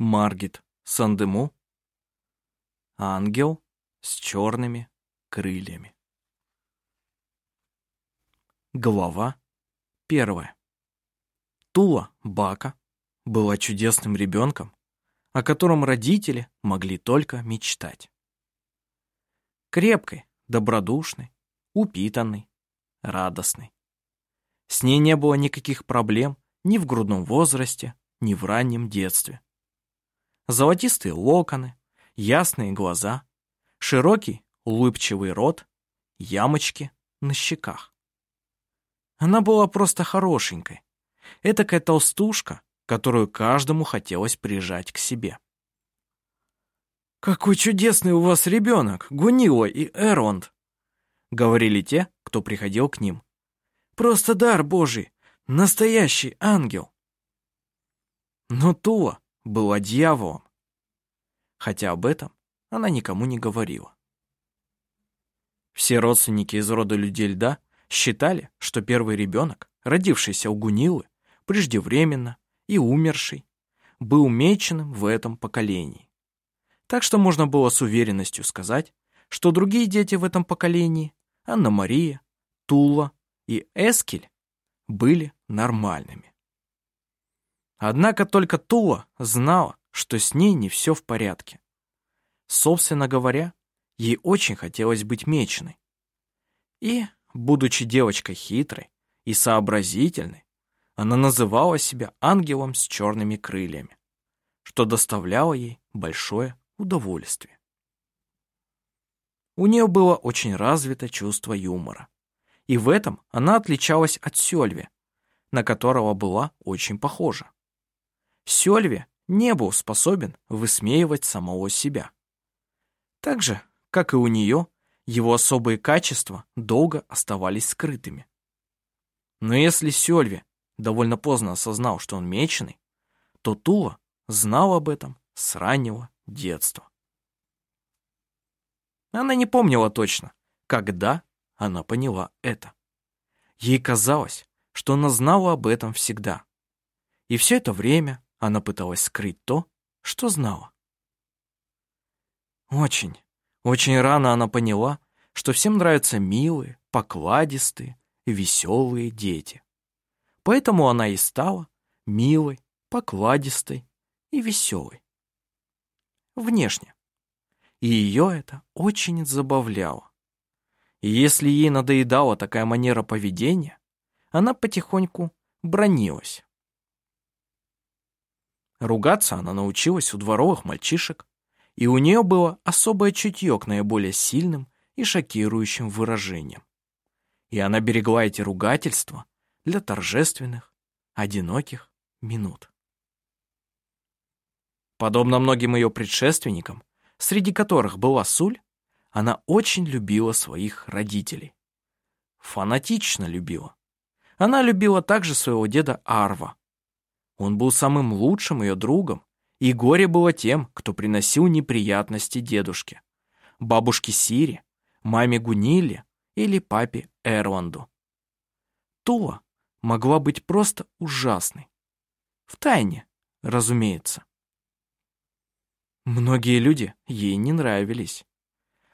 Маргит Сандему Ангел с черными крыльями Глава первая Тула Бака была чудесным ребенком, о котором родители могли только мечтать. Крепкой, добродушной, упитанной, радостной. С ней не было никаких проблем ни в грудном возрасте, ни в раннем детстве. Золотистые локоны, ясные глаза, широкий улыбчивый рот, ямочки на щеках. Она была просто хорошенькой. Этакая толстушка, которую каждому хотелось прижать к себе. «Какой чудесный у вас ребенок, Гунила и Эронд!» — говорили те, кто приходил к ним. «Просто дар Божий, настоящий ангел!» Но Тула была дьяволом, хотя об этом она никому не говорила. Все родственники из рода людей льда считали, что первый ребенок, родившийся у Гунилы, преждевременно и умерший, был меченым в этом поколении. Так что можно было с уверенностью сказать, что другие дети в этом поколении, Анна-Мария, Тула и Эскель, были нормальными. Однако только Тула знала, что с ней не все в порядке. Собственно говоря, ей очень хотелось быть меченой. И, будучи девочкой хитрой и сообразительной, она называла себя ангелом с черными крыльями, что доставляло ей большое удовольствие. У нее было очень развито чувство юмора, и в этом она отличалась от Сёльви, на которого была очень похожа. Сёльви не был способен высмеивать самого себя. Так же, как и у нее, его особые качества долго оставались скрытыми. Но если Сёльви довольно поздно осознал, что он меченый, то Тула знал об этом с раннего детства. Она не помнила точно, когда она поняла это. Ей казалось, что она знала об этом всегда. И все это время она пыталась скрыть то, что знала. Очень, очень рано она поняла, что всем нравятся милые, покладистые, веселые дети. Поэтому она и стала милой, покладистой и веселой. Внешне. И ее это очень забавляло. И если ей надоедала такая манера поведения, она потихоньку бронилась. Ругаться она научилась у дворовых мальчишек, и у нее было особое чутье к наиболее сильным и шокирующим выражениям. И она берегла эти ругательства для торжественных, одиноких минут. Подобно многим ее предшественникам, среди которых была Суль, она очень любила своих родителей. Фанатично любила. Она любила также своего деда Арва. Он был самым лучшим ее другом, и горе было тем, кто приносил неприятности дедушке, бабушке Сире, маме Гуниле или папе Эрланду. Тула могла быть просто ужасной. В тайне, разумеется. Многие люди ей не нравились.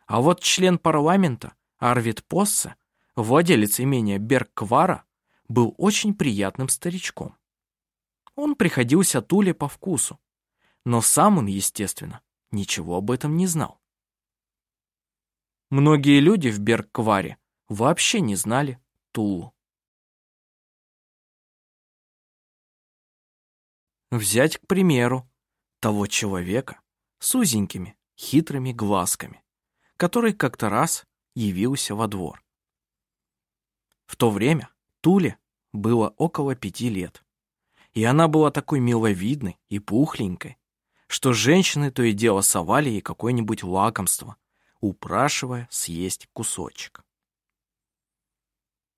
А вот член парламента Арвид Поссе, владелец имения Берквара, был очень приятным старичком. Он приходился Туле по вкусу, но сам он, естественно, ничего об этом не знал. Многие люди в Беркваре вообще не знали Тулу. Взять, к примеру, того человека с узенькими, хитрыми глазками, который как-то раз явился во двор. В то время Туле было около пяти лет. И она была такой миловидной и пухленькой, что женщины то и дело совали ей какое-нибудь лакомство, упрашивая съесть кусочек.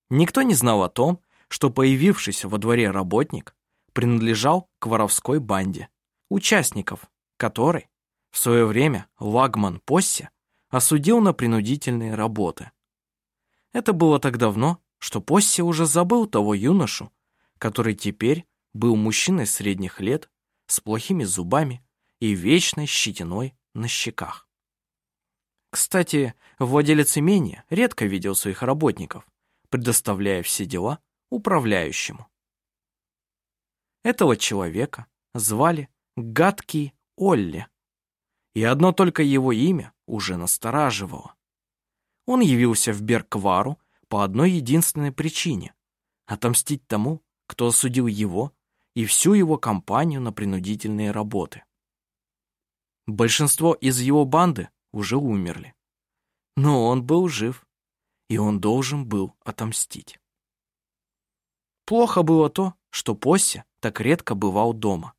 Никто не знал о том, что появившийся во дворе работник принадлежал к воровской банде, участников которой в свое время Лагман Поссе осудил на принудительные работы. Это было так давно, что Поссе уже забыл того юношу, который теперь был мужчиной средних лет с плохими зубами и вечной щетиной на щеках. Кстати, владелец имения редко видел своих работников, предоставляя все дела управляющему. Этого человека звали Гадкий Олли, и одно только его имя уже настораживало. Он явился в Берквару по одной единственной причине — отомстить тому, кто осудил его и всю его компанию на принудительные работы. Большинство из его банды уже умерли. Но он был жив, и он должен был отомстить. Плохо было то, что Поссе так редко бывал дома.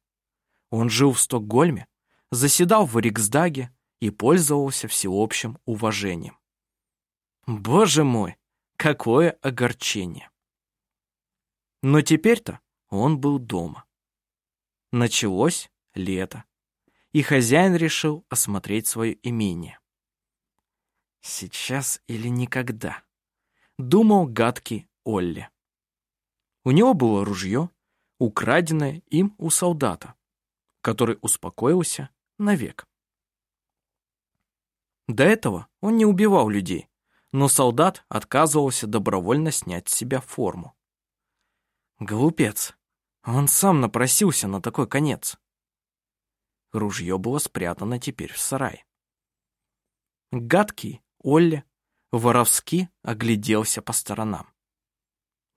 Он жил в Стокгольме, заседал в Риксдаге и пользовался всеобщим уважением. Боже мой, какое огорчение! Но теперь-то он был дома. Началось лето, и хозяин решил осмотреть свое имение. Сейчас или никогда, думал гадкий Олли. У него было ружье, украденное им у солдата, который успокоился навек. До этого он не убивал людей, но солдат отказывался добровольно снять с себя форму. Глупец, он сам напросился на такой конец. Ружье было спрятано теперь в сарае. Гадкий Олли воровски огляделся по сторонам.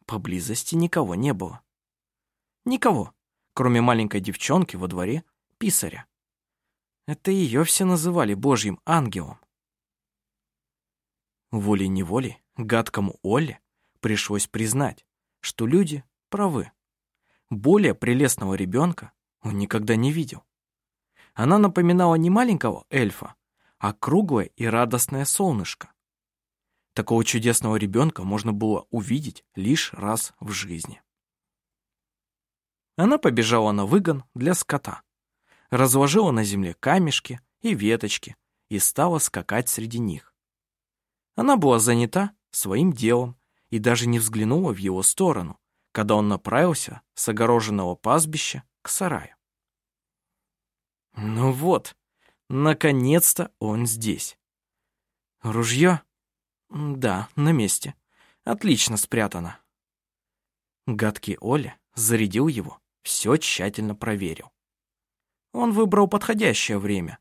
Поблизости никого не было. Никого, кроме маленькой девчонки во дворе писаря. Это ее все называли божьим ангелом. Волей-неволей гадкому Оле пришлось признать, что люди правы. Более прелестного ребенка он никогда не видел. Она напоминала не маленького эльфа, а круглое и радостное солнышко. Такого чудесного ребенка можно было увидеть лишь раз в жизни. Она побежала на выгон для скота, разложила на земле камешки и веточки и стала скакать среди них. Она была занята своим делом и даже не взглянула в его сторону, когда он направился с огороженного пастбища к сараю. Ну вот, наконец-то он здесь. Ружье? Да, на месте. Отлично спрятано. Гадкий Оля зарядил его, все тщательно проверил. Он выбрал подходящее время.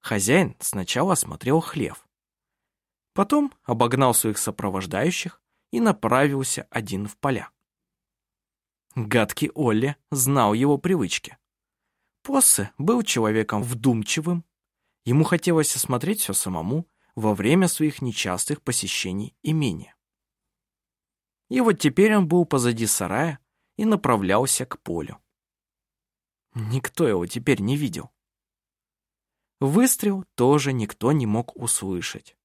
Хозяин сначала осмотрел хлев. Потом обогнал своих сопровождающих и направился один в поля. Гадкий Олли знал его привычки. Поссе был человеком вдумчивым. Ему хотелось осмотреть все самому во время своих нечастых посещений имения. И вот теперь он был позади сарая и направлялся к полю. Никто его теперь не видел. Выстрел тоже никто не мог услышать.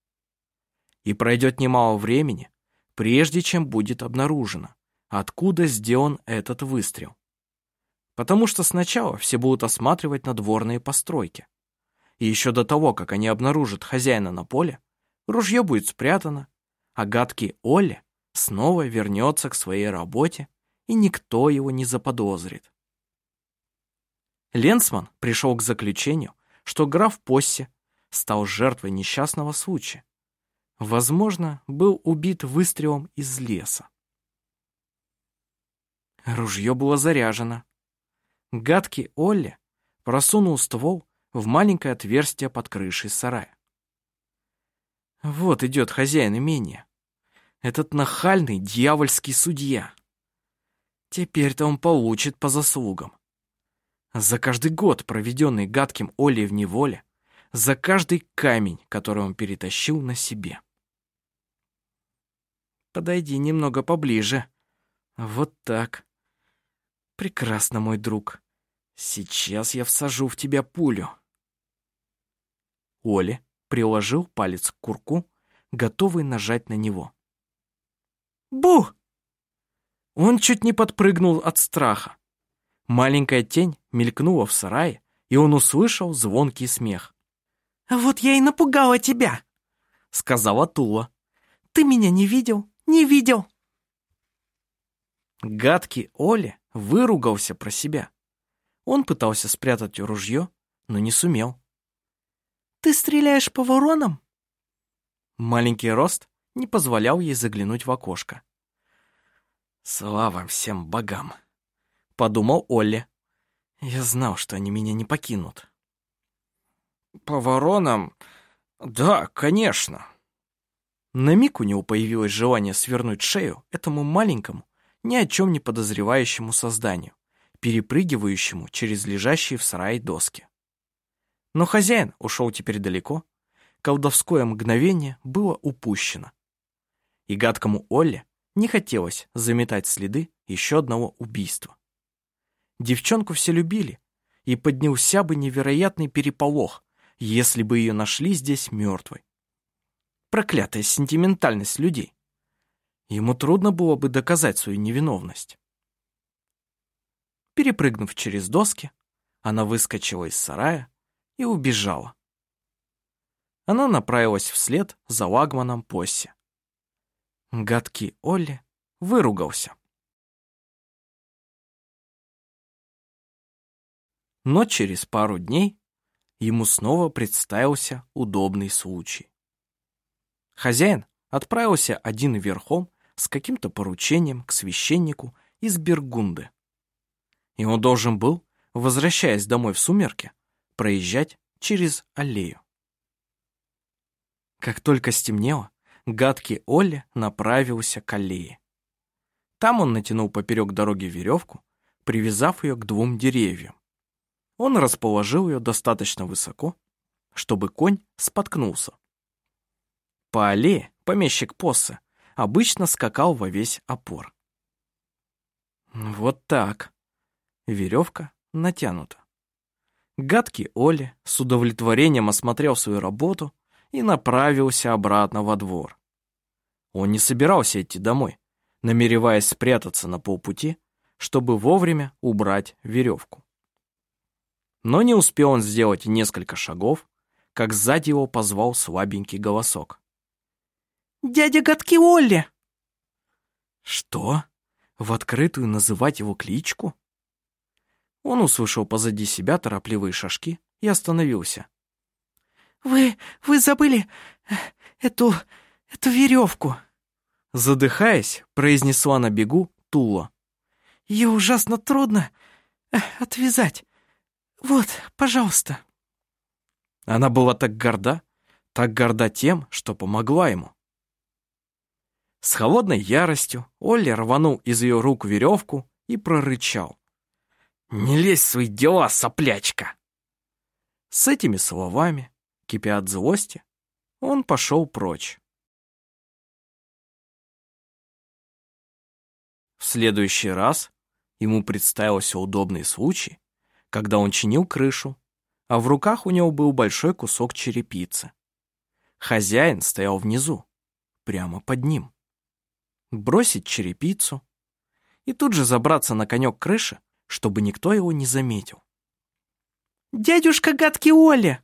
И пройдет немало времени, прежде чем будет обнаружено, откуда сделан этот выстрел. Потому что сначала все будут осматривать надворные постройки. И еще до того, как они обнаружат хозяина на поле, ружье будет спрятано, а гадкий Олли снова вернется к своей работе, и никто его не заподозрит. Ленсман пришел к заключению, что граф Поссе стал жертвой несчастного случая. Возможно, был убит выстрелом из леса. Ружье было заряжено. Гадкий Олли просунул ствол в маленькое отверстие под крышей сарая. Вот идет хозяин имения. Этот нахальный дьявольский судья. Теперь-то он получит по заслугам. За каждый год, проведенный гадким Олли в неволе, за каждый камень, который он перетащил на себе. Подойди немного поближе. Вот так. Прекрасно, мой друг. Сейчас я всажу в тебя пулю. Оля приложил палец к курку, готовый нажать на него. Бу! Он чуть не подпрыгнул от страха. Маленькая тень мелькнула в сарае, и он услышал звонкий смех. «А вот я и напугала тебя!» — сказала Тула. «Ты меня не видел, не видел!» Гадкий Оля выругался про себя. Он пытался спрятать ружье, но не сумел. «Ты стреляешь по воронам?» Маленький рост не позволял ей заглянуть в окошко. «Слава всем богам!» — подумал Олли. «Я знал, что они меня не покинут». «По воронам? Да, конечно». На миг у него появилось желание свернуть шею этому маленькому, ни о чем не подозревающему созданию, перепрыгивающему через лежащие в сарае доски. Но хозяин ушел теперь далеко, колдовское мгновение было упущено. И гадкому Олле не хотелось заметать следы еще одного убийства. Девчонку все любили, и поднялся бы невероятный переполох, если бы ее нашли здесь мертвой. Проклятая сентиментальность людей. Ему трудно было бы доказать свою невиновность. Перепрыгнув через доски, она выскочила из сарая и убежала. Она направилась вслед за Лагманом Посси. Гадкий Олли выругался. Но через пару дней ему снова представился удобный случай. Хозяин отправился один верхом с каким-то поручением к священнику из Бергунды. И он должен был, возвращаясь домой в сумерки, проезжать через аллею. Как только стемнело, гадкий Олли направился к аллее. Там он натянул поперек дороги веревку, привязав ее к двум деревьям. Он расположил ее достаточно высоко, чтобы конь споткнулся. По аллее помещик Поссе обычно скакал во весь опор. Вот так. Веревка натянута. Гадкий Оли с удовлетворением осмотрел свою работу и направился обратно во двор. Он не собирался идти домой, намереваясь спрятаться на полпути, чтобы вовремя убрать веревку. Но не успел он сделать несколько шагов, как сзади его позвал слабенький голосок. «Дядя Гадки Олли!» «Что? В открытую называть его кличку?» Он услышал позади себя торопливые шажки и остановился. «Вы... вы забыли э, эту... эту веревку!» Задыхаясь, произнесла на бегу Тула. «Ее ужасно трудно э, отвязать. Вот, пожалуйста». Она была так горда, так горда тем, что помогла ему. С холодной яростью Олли рванул из ее рук веревку и прорычал. «Не лезь в свои дела, соплячка!» С этими словами, кипя от злости, он пошел прочь. В следующий раз ему представился удобный случай, когда он чинил крышу, а в руках у него был большой кусок черепицы. Хозяин стоял внизу, прямо под ним бросить черепицу и тут же забраться на конек крыши, чтобы никто его не заметил. «Дядюшка гадкий Оля!»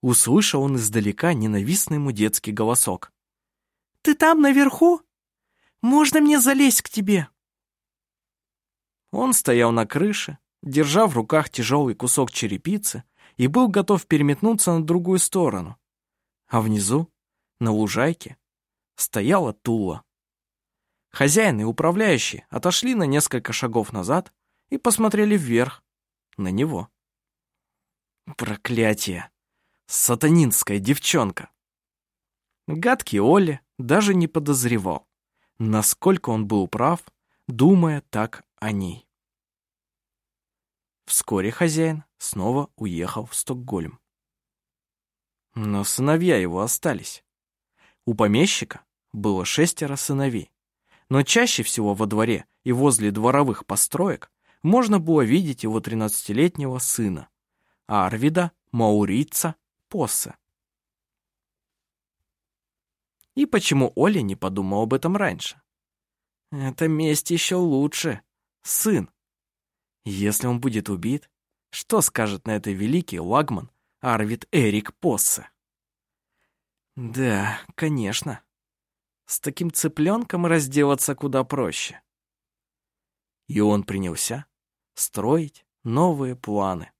Услышал он издалека ненавистный ему детский голосок. «Ты там наверху? Можно мне залезть к тебе?» Он стоял на крыше, держа в руках тяжелый кусок черепицы и был готов переметнуться на другую сторону. А внизу, на лужайке, стояла Тула. Хозяин и управляющий отошли на несколько шагов назад и посмотрели вверх, на него. Проклятие! Сатанинская девчонка! Гадкий Оли даже не подозревал, насколько он был прав, думая так о ней. Вскоре хозяин снова уехал в Стокгольм. Но сыновья его остались. У помещика было шестеро сыновей но чаще всего во дворе и возле дворовых построек можно было видеть его 13-летнего сына, Арвида Маурица Поссе. И почему Оля не подумал об этом раньше? Это месть еще лучше. Сын. Если он будет убит, что скажет на это великий лагман Арвид Эрик Поссе? Да, конечно. С таким цыпленком разделаться куда проще. И он принялся строить новые планы.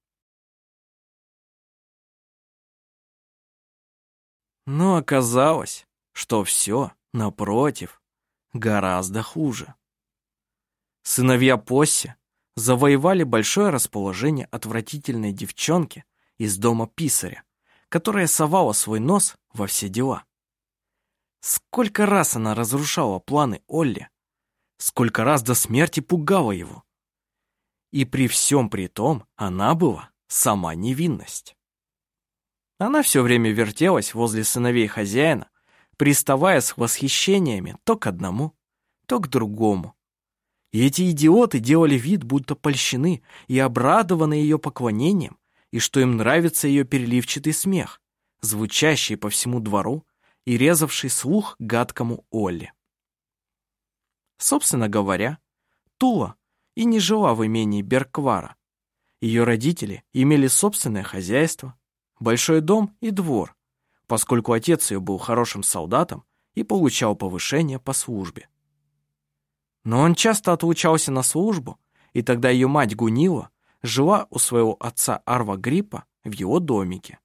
Но оказалось, что все, напротив, гораздо хуже. Сыновья Посси завоевали большое расположение отвратительной девчонки из дома писаря, которая совала свой нос во все дела. Сколько раз она разрушала планы Олли, сколько раз до смерти пугала его. И при всем при том она была сама невинность. Она все время вертелась возле сыновей хозяина, приставая с восхищениями то к одному, то к другому. И эти идиоты делали вид, будто польщены и обрадованы ее поклонением, и что им нравится ее переливчатый смех, звучащий по всему двору и резавший слух гадкому Олли. Собственно говоря, Тула и не жила в имении Берквара. Ее родители имели собственное хозяйство, большой дом и двор, поскольку отец ее был хорошим солдатом и получал повышение по службе. Но он часто отлучался на службу, и тогда ее мать Гунила жила у своего отца Арва Гриппа в его домике.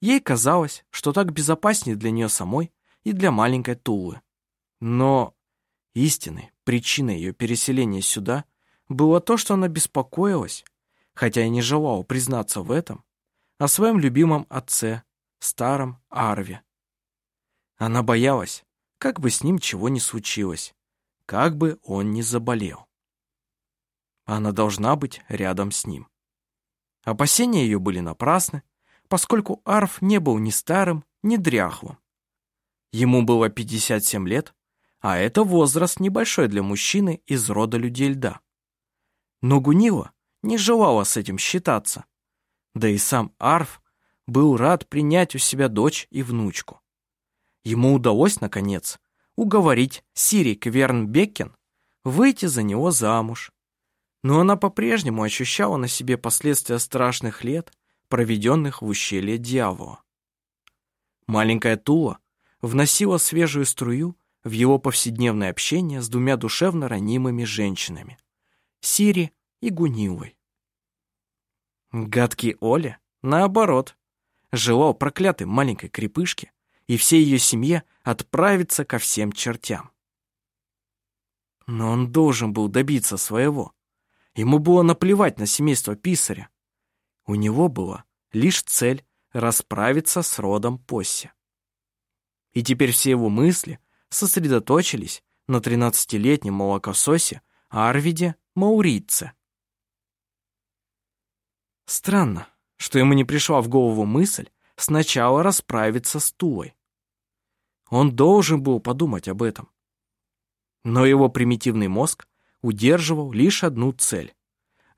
Ей казалось, что так безопаснее для нее самой и для маленькой Тулы. Но истинной причиной ее переселения сюда было то, что она беспокоилась, хотя и не желала признаться в этом, о своем любимом отце, старом Арве. Она боялась, как бы с ним чего не случилось, как бы он не заболел. Она должна быть рядом с ним. Опасения ее были напрасны, поскольку Арф не был ни старым, ни дряхлым. Ему было 57 лет, а это возраст небольшой для мужчины из рода людей льда. Но Гунила не желала с этим считаться да и сам Арф был рад принять у себя дочь и внучку. Ему удалось, наконец, уговорить Сири Квернбекен выйти за него замуж. Но она по-прежнему ощущала на себе последствия страшных лет, проведенных в ущелье дьявола. Маленькая Тула вносила свежую струю в его повседневное общение с двумя душевно ранимыми женщинами — Сири и Гунилой. Гадкий Оля, наоборот, желал проклятой маленькой крепышке и всей ее семье отправиться ко всем чертям. Но он должен был добиться своего. Ему было наплевать на семейство писаря. У него была лишь цель расправиться с родом Посси. И теперь все его мысли сосредоточились на тринадцатилетнем молокососе Арвиде Мауритце. Странно, что ему не пришла в голову мысль сначала расправиться с Тулой. Он должен был подумать об этом. Но его примитивный мозг удерживал лишь одну цель —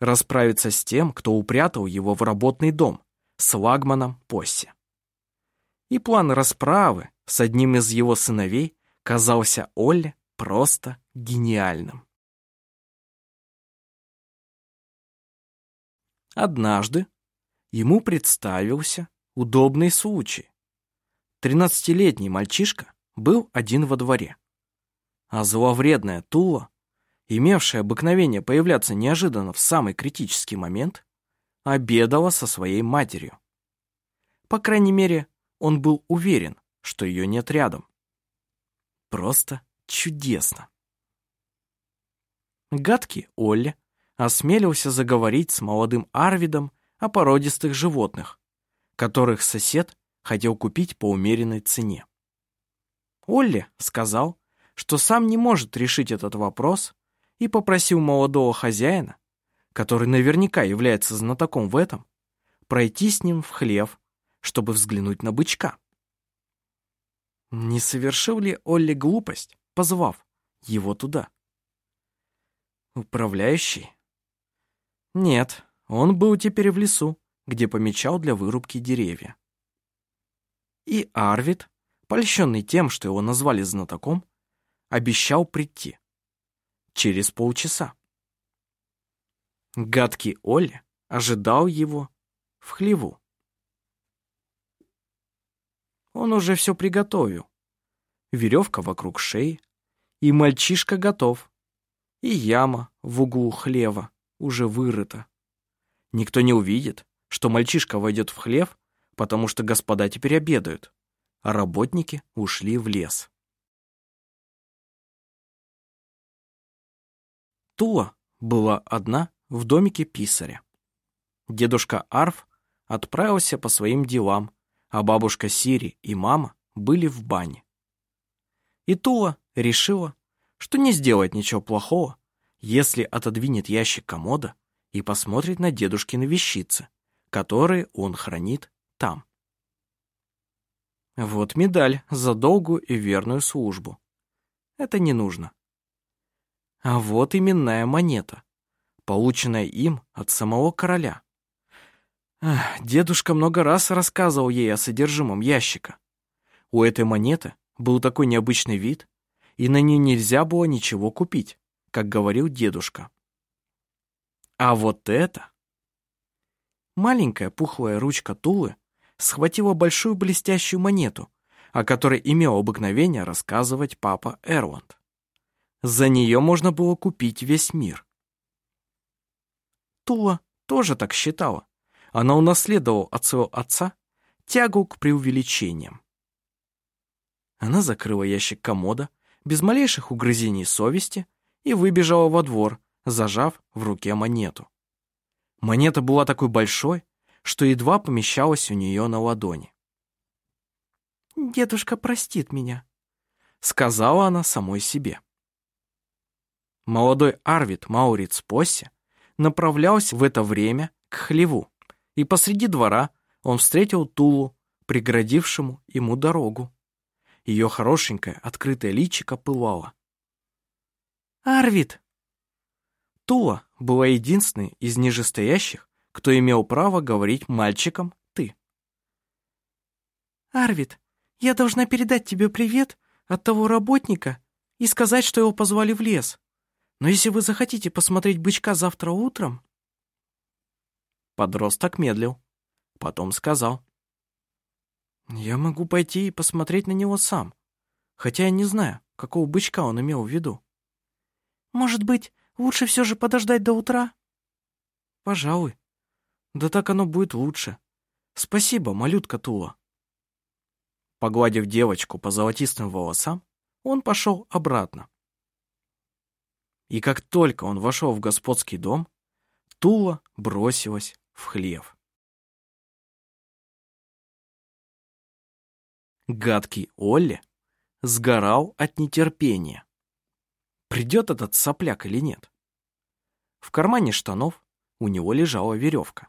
расправиться с тем, кто упрятал его в работный дом, с Лагманом Посси. И план расправы с одним из его сыновей казался Олле просто гениальным. Однажды ему представился удобный случай. Тринадцатилетний мальчишка был один во дворе, а зловредная Тула, имевшая обыкновение появляться неожиданно в самый критический момент, обедала со своей матерью. По крайней мере, он был уверен, что ее нет рядом. Просто чудесно. Гадкий Олли осмелился заговорить с молодым Арвидом о породистых животных, которых сосед хотел купить по умеренной цене. Олли сказал, что сам не может решить этот вопрос и попросил молодого хозяина, который наверняка является знатоком в этом, пройти с ним в хлев, чтобы взглянуть на бычка. Не совершил ли Олли глупость, позвав его туда? Управляющий Нет, он был теперь в лесу, где помечал для вырубки деревья. И Арвид, польщенный тем, что его назвали знатоком, обещал прийти. Через полчаса. Гадкий Оля ожидал его в хлеву. Он уже все приготовил. Веревка вокруг шеи, и мальчишка готов. И яма в углу хлева уже вырыта. Никто не увидит, что мальчишка войдет в хлев, потому что господа теперь обедают, а работники ушли в лес. Тула была одна в домике писаря. Дедушка Арф отправился по своим делам, а бабушка Сири и мама были в бане. И Тула решила, что не сделает ничего плохого, если отодвинет ящик комода и посмотрит на дедушкины вещицы, которые он хранит там. Вот медаль за долгую и верную службу. Это не нужно. А вот именная монета, полученная им от самого короля. Ах, дедушка много раз рассказывал ей о содержимом ящика. У этой монеты был такой необычный вид, и на ней нельзя было ничего купить, как говорил дедушка. А вот это... Маленькая пухлая ручка Тулы схватила большую блестящую монету, о которой имел обыкновение рассказывать папа Эрланд. За нее можно было купить весь мир. Тула тоже так считала. Она унаследовала от своего отца тягу к преувеличениям. Она закрыла ящик комода без малейших угрызений совести и выбежала во двор, зажав в руке монету. Монета была такой большой, что едва помещалась у нее на ладони. «Дедушка простит меня», — сказала она самой себе. Молодой Арвид Мауриц Посси направлялся в это время к хлеву, и посреди двора он встретил Тулу, преградившему ему дорогу. Ее хорошенькое открытое личико пылало. «Арвид!» Тула была единственной из нижестоящих, кто имел право говорить мальчикам «ты». «Арвид, я должна передать тебе привет от того работника и сказать, что его позвали в лес. Но если вы захотите посмотреть бычка завтра утром...» Подросток медлил. Потом сказал. «Я могу пойти и посмотреть на него сам, хотя я не знаю, какого бычка он имел в виду. Может быть, лучше все же подождать до утра?» «Пожалуй. Да так оно будет лучше. Спасибо, малютка Тула». Погладив девочку по золотистым волосам, он пошел обратно. И как только он вошел в господский дом, Тула бросилась в хлев. Гадкий Олли сгорал от нетерпения. Придет этот сопляк или нет? В кармане штанов у него лежала веревка.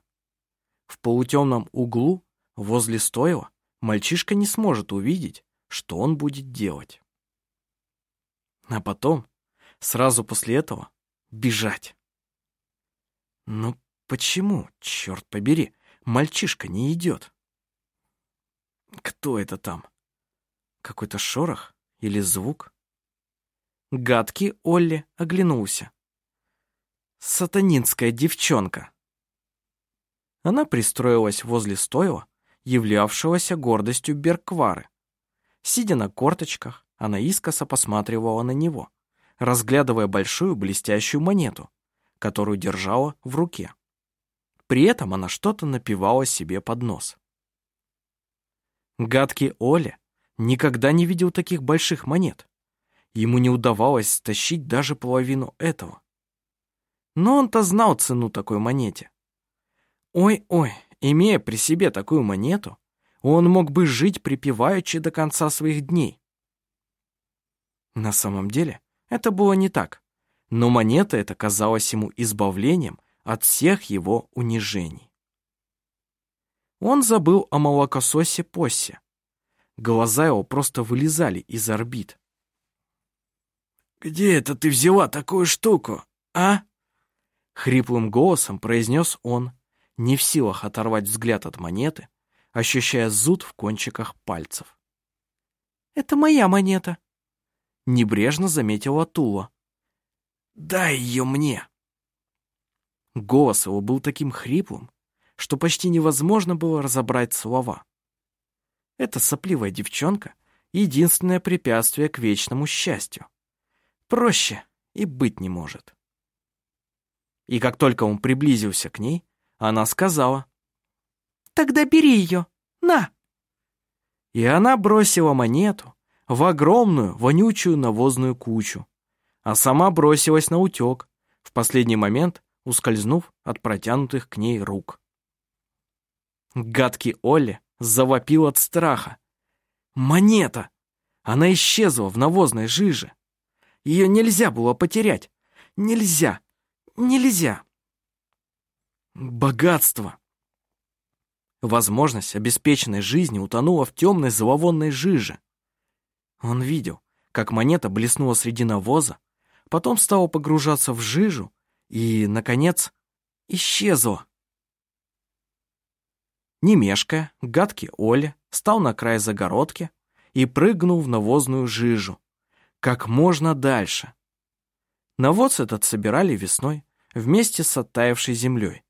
В полутемном углу возле стойла мальчишка не сможет увидеть, что он будет делать. А потом Сразу после этого бежать. Но почему, черт побери, мальчишка не идет? Кто это там? Какой-то шорох или звук? Гадкий Олли оглянулся. Сатанинская девчонка. Она пристроилась возле стойла, являвшегося гордостью Берквары. Сидя на корточках, она искоса посматривала на него разглядывая большую блестящую монету, которую держала в руке. При этом она что-то напивала себе под нос. Гадкий Оля никогда не видел таких больших монет. Ему не удавалось стащить даже половину этого. Но он-то знал цену такой монете. Ой-ой, имея при себе такую монету, он мог бы жить припеваючи до конца своих дней. На самом деле, это было не так, но монета эта казалась ему избавлением от всех его унижений. Он забыл о молокососе Поссе. Глаза его просто вылезали из орбит. «Где это ты взяла такую штуку, а?» Хриплым голосом произнес он, не в силах оторвать взгляд от монеты, ощущая зуд в кончиках пальцев. «Это моя монета», — небрежно заметила Тула. «Дай ее мне!» Голос его был таким хриплым, что почти невозможно было разобрать слова. Эта сопливая девчонка — единственное препятствие к вечному счастью. Проще и быть не может. И как только он приблизился к ней, она сказала, «Тогда бери ее, на!» И она бросила монету в огромную вонючую навозную кучу, а сама бросилась на утек, в последний момент ускользнув от протянутых к ней рук. Гадкий Олли завопил от страха. «Монета! Она исчезла в навозной жиже! Ее нельзя было потерять! Нельзя! Нельзя!» Богатство! Возможность обеспеченной жизни утонула в темной зловонной жиже. Он видел, как монета блеснула среди навоза, потом стала погружаться в жижу и, наконец, исчезла. Не мешкая, гадкий Оля стал на край загородки и прыгнул в навозную жижу. Как можно дальше. Навоз этот собирали весной вместе с оттаившей землей.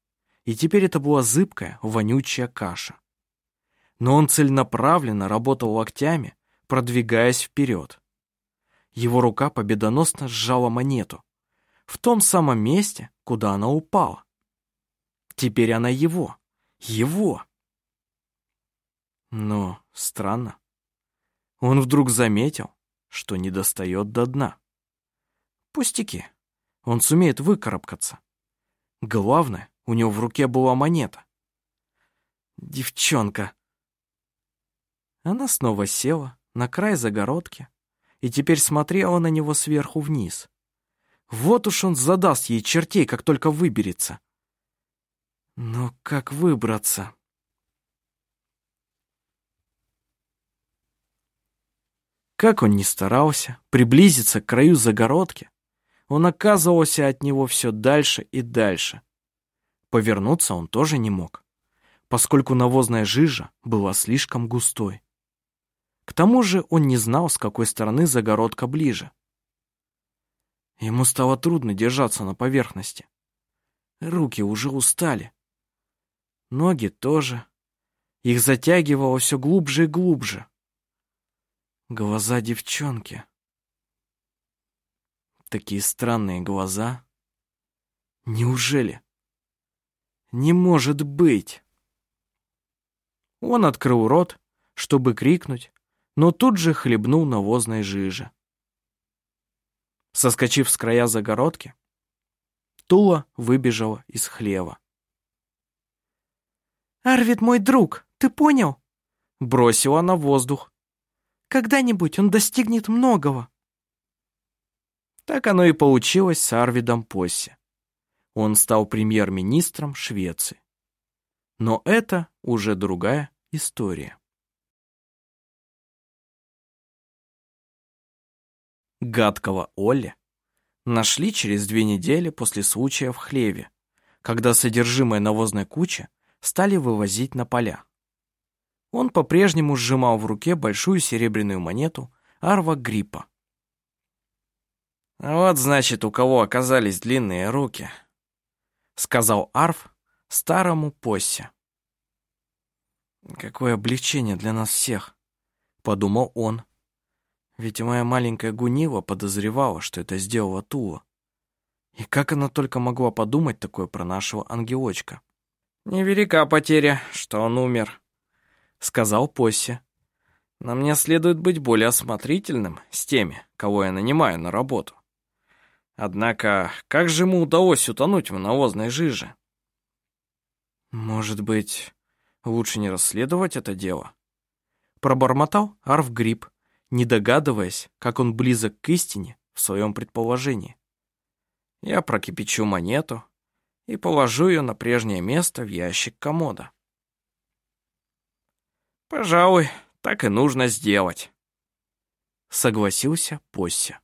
И теперь это была зыбкая, вонючая каша. Но он целенаправленно работал локтями, продвигаясь вперед. Его рука победоносно сжала монету. В том самом месте, куда она упала. Теперь она его. Его. Но странно. Он вдруг заметил, что не достает до дна. Пустяки. Он сумеет выкарабкаться. Главное, у него в руке была монета. Девчонка. Она снова села на край загородки и теперь смотрела на него сверху вниз. Вот уж он задаст ей чертей, как только выберется. Но как выбраться? Как он ни старался приблизиться к краю загородки, он оказывался от него все дальше и дальше. Повернуться он тоже не мог, поскольку навозная жижа была слишком густой. К тому же он не знал, с какой стороны загородка ближе. Ему стало трудно держаться на поверхности. Руки уже устали. Ноги тоже. Их затягивало все глубже и глубже. Глаза девчонки. Такие странные глаза. Неужели? Не может быть. Он открыл рот, чтобы крикнуть, но тут же хлебнул навозной жижи. Соскочив с края загородки, Тула выбежала из хлева. «Арвид мой друг, ты понял?» Бросила на воздух. Когда-нибудь он достигнет многого. Так оно и получилось с Арвидом Посси. Он стал премьер-министром Швеции. Но это уже другая история. Гадкого Олли нашли через две недели после случая в хлеве, когда содержимое навозной кучи стали вывозить на поля. Он по-прежнему сжимал в руке большую серебряную монету Арва Гриппа. «Вот, значит, у кого оказались длинные руки», — сказал Арв старому Поссе. «Какое облегчение для нас всех», — подумал он. «Ведь моя маленькая Гунила подозревала, что это сделала Тула. И как она только могла подумать такое про нашего ангелочка?» «Невелика потеря, что он умер», сказал Посси. «Но мне следует быть более осмотрительным с теми, кого я нанимаю на работу. Однако, как же ему удалось утонуть в навозной жиже?» «Может быть, лучше не расследовать это дело?» Пробормотал Арф Гриб, не догадываясь, как он близок к истине в своем предположении. «Я прокипячу монету и положу ее на прежнее место в ящик комода». «Пожалуй, так и нужно сделать», — согласился Посся.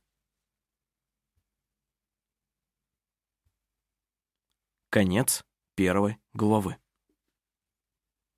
Конец первой главы.